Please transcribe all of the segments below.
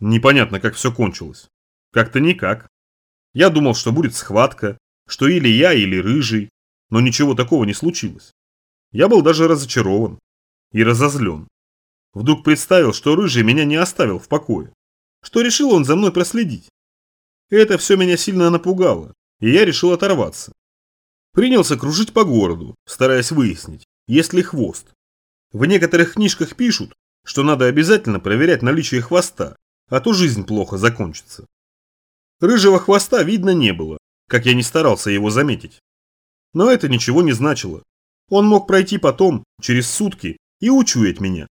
Непонятно, как все кончилось. Как-то никак. Я думал, что будет схватка, что или я, или рыжий, но ничего такого не случилось. Я был даже разочарован и разозлен. Вдруг представил, что рыжий меня не оставил в покое, что решил он за мной проследить. Это все меня сильно напугало, и я решил оторваться. Принялся кружить по городу, стараясь выяснить, есть ли хвост. В некоторых книжках пишут, что надо обязательно проверять наличие хвоста, а то жизнь плохо закончится. Рыжего хвоста видно не было, как я не старался его заметить. Но это ничего не значило. Он мог пройти потом, через сутки, и учуять меня.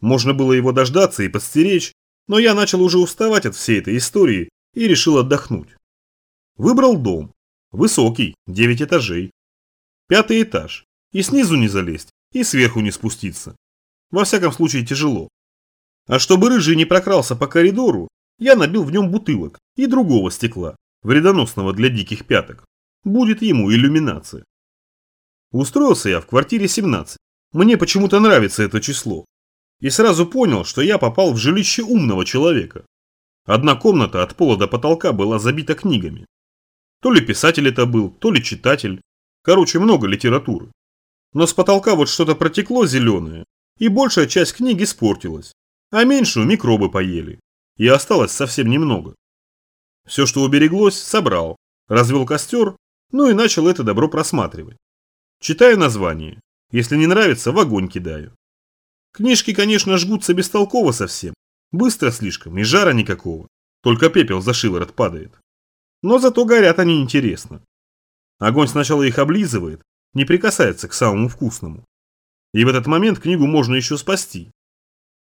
Можно было его дождаться и подстеречь, но я начал уже уставать от всей этой истории и решил отдохнуть. Выбрал дом. Высокий, 9 этажей. Пятый этаж. И снизу не залезть, и сверху не спуститься. Во всяком случае тяжело. А чтобы рыжий не прокрался по коридору, я набил в нем бутылок и другого стекла, вредоносного для диких пяток. Будет ему иллюминация. Устроился я в квартире 17. Мне почему-то нравится это число. И сразу понял, что я попал в жилище умного человека. Одна комната от пола до потолка была забита книгами. То ли писатель это был, то ли читатель. Короче, много литературы. Но с потолка вот что-то протекло зеленое, и большая часть книг испортилась, а меньшую микробы поели, и осталось совсем немного. Все, что убереглось, собрал, развел костер, ну и начал это добро просматривать. Читаю название, если не нравится, в огонь кидаю. Книжки, конечно, жгутся бестолково совсем, быстро слишком и жара никакого, только пепел за шиворот падает. Но зато горят они интересно. Огонь сначала их облизывает, не прикасается к самому вкусному. И в этот момент книгу можно еще спасти.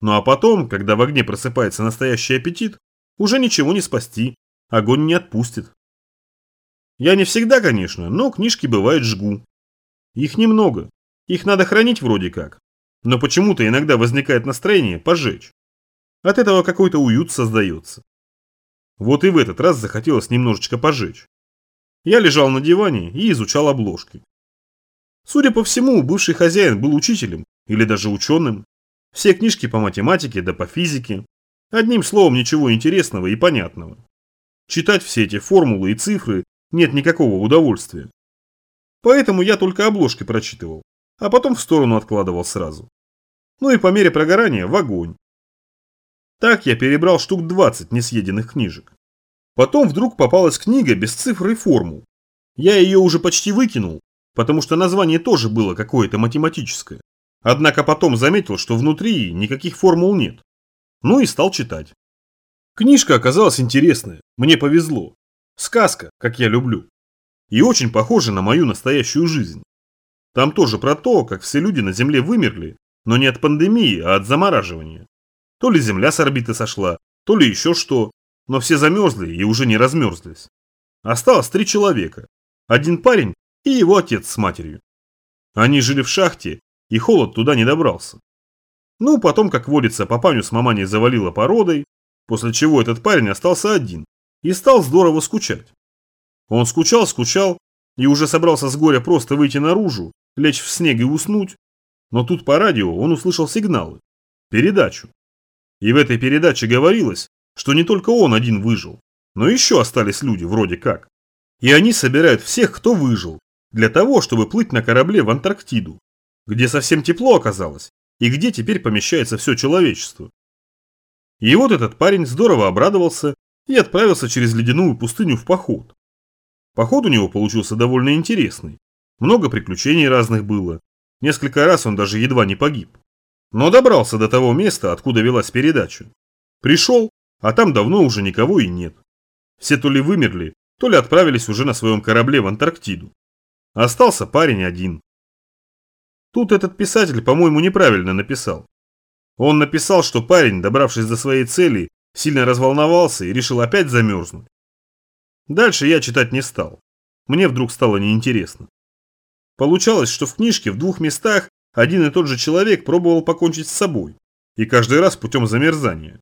Ну а потом, когда в огне просыпается настоящий аппетит, уже ничего не спасти, огонь не отпустит. Я не всегда, конечно, но книжки бывает жгу. Их немного, их надо хранить вроде как, но почему-то иногда возникает настроение пожечь. От этого какой-то уют создается. Вот и в этот раз захотелось немножечко пожечь. Я лежал на диване и изучал обложки. Судя по всему, бывший хозяин был учителем или даже ученым. Все книжки по математике да по физике. Одним словом, ничего интересного и понятного. Читать все эти формулы и цифры нет никакого удовольствия. Поэтому я только обложки прочитывал, а потом в сторону откладывал сразу. Ну и по мере прогорания в огонь. Так я перебрал штук 20 несъеденных книжек. Потом вдруг попалась книга без цифр и формул. Я ее уже почти выкинул, потому что название тоже было какое-то математическое. Однако потом заметил, что внутри никаких формул нет. Ну и стал читать. Книжка оказалась интересная, мне повезло. Сказка, как я люблю. И очень похожа на мою настоящую жизнь. Там тоже про то, как все люди на Земле вымерли, но не от пандемии, а от замораживания. То ли Земля с орбиты сошла, то ли еще что, но все замерзли и уже не размерзлись. Осталось три человека. Один парень и его отец с матерью. Они жили в шахте, и холод туда не добрался. Ну, потом, как водится, папаню с маманей завалило породой, после чего этот парень остался один и стал здорово скучать. Он скучал, скучал и уже собрался с горя просто выйти наружу, лечь в снег и уснуть, но тут по радио он услышал сигналы, передачу. И в этой передаче говорилось, что не только он один выжил, но еще остались люди вроде как. И они собирают всех, кто выжил, для того, чтобы плыть на корабле в Антарктиду, где совсем тепло оказалось, и где теперь помещается все человечество. И вот этот парень здорово обрадовался и отправился через ледяную пустыню в поход. Поход у него получился довольно интересный. Много приключений разных было. Несколько раз он даже едва не погиб. Но добрался до того места, откуда велась передача. Пришел, а там давно уже никого и нет. Все то ли вымерли, то ли отправились уже на своем корабле в Антарктиду. Остался парень один. Тут этот писатель, по-моему, неправильно написал. Он написал, что парень, добравшись до своей цели, сильно разволновался и решил опять замерзнуть. Дальше я читать не стал. Мне вдруг стало неинтересно. Получалось, что в книжке в двух местах один и тот же человек пробовал покончить с собой, и каждый раз путем замерзания.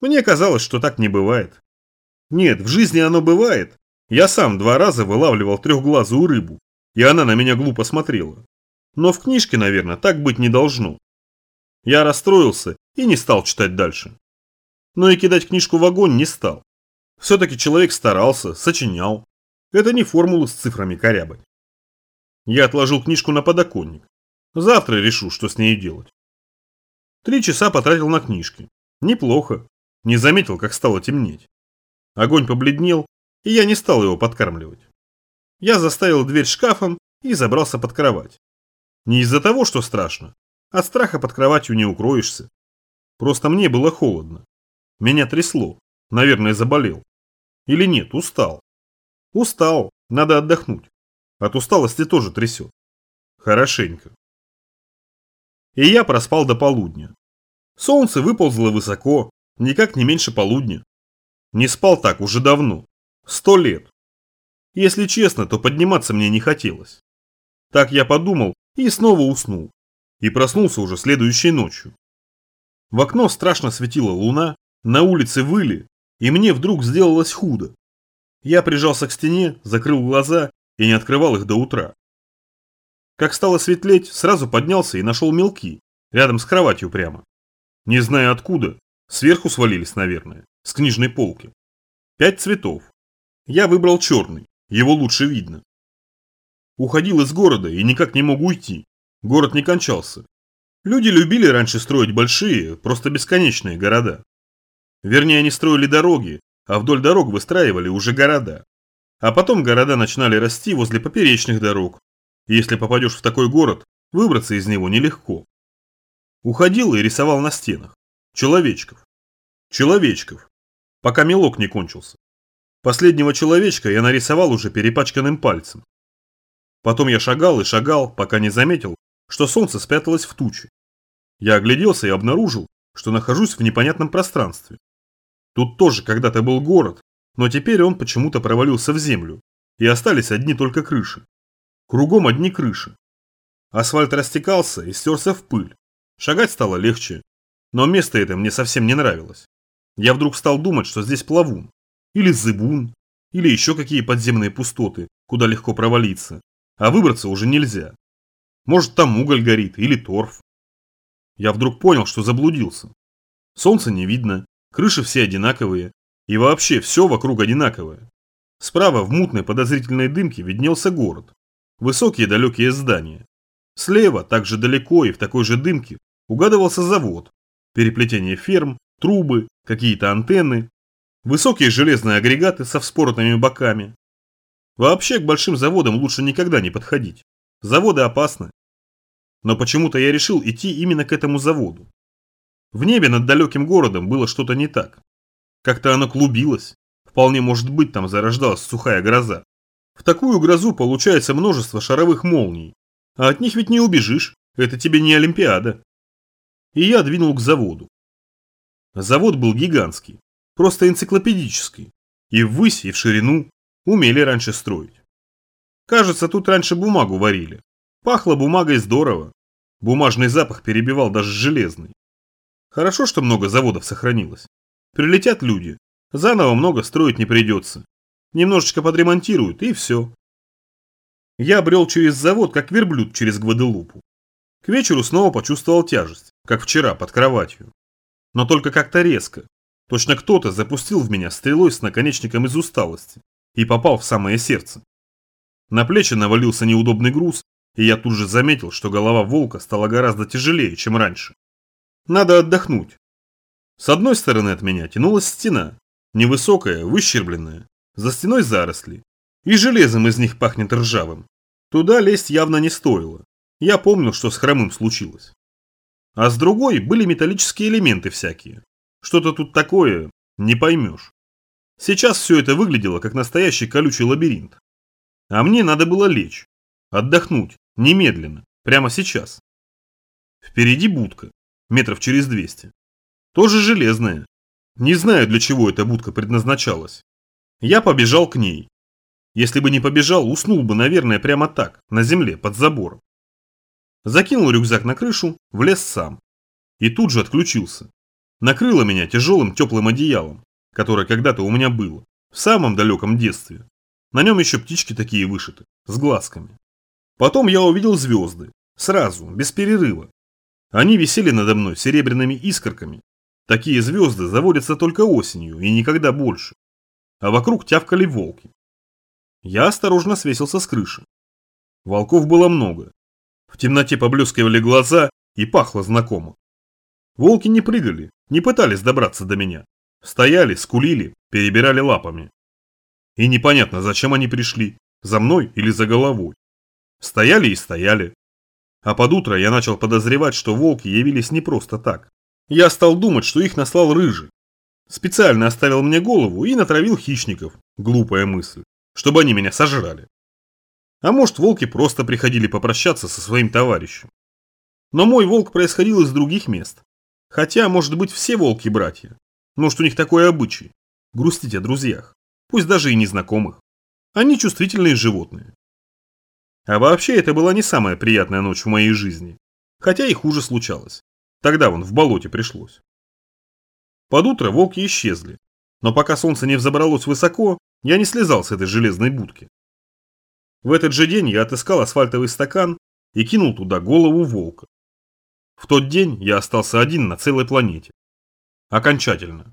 Мне казалось, что так не бывает. Нет, в жизни оно бывает. Я сам два раза вылавливал трехглазую рыбу, и она на меня глупо смотрела. Но в книжке, наверное, так быть не должно. Я расстроился и не стал читать дальше. Но и кидать книжку в огонь не стал. Все-таки человек старался, сочинял. Это не формулы с цифрами корябать. Я отложил книжку на подоконник. Завтра решу, что с ней делать. Три часа потратил на книжки. Неплохо. Не заметил, как стало темнеть. Огонь побледнел, и я не стал его подкармливать. Я заставил дверь шкафом и забрался под кровать. Не из-за того, что страшно. От страха под кроватью не укроешься. Просто мне было холодно. Меня трясло. Наверное, заболел. Или нет, устал. Устал, надо отдохнуть. От усталости тоже трясет. Хорошенько. И я проспал до полудня. Солнце выползло высоко, никак не меньше полудня. Не спал так уже давно. Сто лет. Если честно, то подниматься мне не хотелось. Так я подумал и снова уснул. И проснулся уже следующей ночью. В окно страшно светила луна, на улице выли, и мне вдруг сделалось худо. Я прижался к стене, закрыл глаза и не открывал их до утра. Как стало светлеть, сразу поднялся и нашел мелки, рядом с кроватью прямо. Не знаю откуда, сверху свалились, наверное, с книжной полки. Пять цветов. Я выбрал черный, его лучше видно. Уходил из города и никак не мог уйти. Город не кончался. Люди любили раньше строить большие, просто бесконечные города. Вернее, они строили дороги, а вдоль дорог выстраивали уже города. А потом города начинали расти возле поперечных дорог. И если попадешь в такой город, выбраться из него нелегко. Уходил и рисовал на стенах. Человечков. Человечков. Пока мелок не кончился. Последнего человечка я нарисовал уже перепачканным пальцем. Потом я шагал и шагал, пока не заметил, что солнце спряталось в тучи. Я огляделся и обнаружил, что нахожусь в непонятном пространстве. Тут тоже когда-то был город, но теперь он почему-то провалился в землю, и остались одни только крыши. Кругом одни крыши. Асфальт растекался и стерся в пыль. Шагать стало легче, но место это мне совсем не нравилось. Я вдруг стал думать, что здесь плавун, или зыбун, или еще какие подземные пустоты, куда легко провалиться, а выбраться уже нельзя. Может там уголь горит или торф. Я вдруг понял, что заблудился. Солнца не видно, Крыши все одинаковые. И вообще все вокруг одинаковое. Справа в мутной подозрительной дымке виднелся город. Высокие далекие здания. Слева, также далеко и в такой же дымке, угадывался завод. Переплетение ферм, трубы, какие-то антенны. Высокие железные агрегаты со вспоротыми боками. Вообще к большим заводам лучше никогда не подходить. Заводы опасны. Но почему-то я решил идти именно к этому заводу. В небе над далеким городом было что-то не так. Как-то оно клубилось. Вполне может быть, там зарождалась сухая гроза. В такую грозу получается множество шаровых молний. А от них ведь не убежишь. Это тебе не Олимпиада. И я двинул к заводу. Завод был гигантский. Просто энциклопедический. И ввысь, и в ширину. Умели раньше строить. Кажется, тут раньше бумагу варили. Пахло бумагой здорово. Бумажный запах перебивал даже железный. Хорошо, что много заводов сохранилось. Прилетят люди, заново много строить не придется. Немножечко подремонтируют и все. Я брел через завод, как верблюд через Гваделупу. К вечеру снова почувствовал тяжесть, как вчера под кроватью. Но только как-то резко. Точно кто-то запустил в меня стрелой с наконечником из усталости и попал в самое сердце. На плечи навалился неудобный груз, и я тут же заметил, что голова волка стала гораздо тяжелее, чем раньше. Надо отдохнуть. С одной стороны от меня тянулась стена, невысокая, выщербленная, за стеной заросли, и железом из них пахнет ржавым. Туда лезть явно не стоило. Я помню, что с хромым случилось. А с другой были металлические элементы всякие. Что-то тут такое, не поймешь. Сейчас все это выглядело как настоящий колючий лабиринт. А мне надо было лечь, отдохнуть, немедленно, прямо сейчас. Впереди будка, метров через 200. Тоже железная. Не знаю, для чего эта будка предназначалась. Я побежал к ней. Если бы не побежал, уснул бы, наверное, прямо так, на земле, под забором. Закинул рюкзак на крышу, влез сам. И тут же отключился. Накрыло меня тяжелым теплым одеялом, которое когда-то у меня было, в самом далеком детстве. На нем еще птички такие вышиты, с глазками. Потом я увидел звезды, сразу, без перерыва, они висели надо мной серебряными искорками. Такие звезды заводятся только осенью и никогда больше. А вокруг тявкали волки. Я осторожно свесился с крыши. Волков было много. В темноте поблескивали глаза и пахло знакомо. Волки не прыгали, не пытались добраться до меня. Стояли, скулили, перебирали лапами. И непонятно, зачем они пришли, за мной или за головой. Стояли и стояли. А под утро я начал подозревать, что волки явились не просто так. Я стал думать, что их наслал рыжий. Специально оставил мне голову и натравил хищников. Глупая мысль. Чтобы они меня сожрали. А может, волки просто приходили попрощаться со своим товарищем. Но мой волк происходил из других мест. Хотя, может быть, все волки братья. Может, у них такой обычай. Грустить о друзьях. Пусть даже и незнакомых. Они чувствительные животные. А вообще, это была не самая приятная ночь в моей жизни. Хотя и хуже случалось. Тогда вон в болоте пришлось. Под утро волки исчезли. Но пока солнце не взобралось высоко, я не слезал с этой железной будки. В этот же день я отыскал асфальтовый стакан и кинул туда голову волка. В тот день я остался один на целой планете. Окончательно.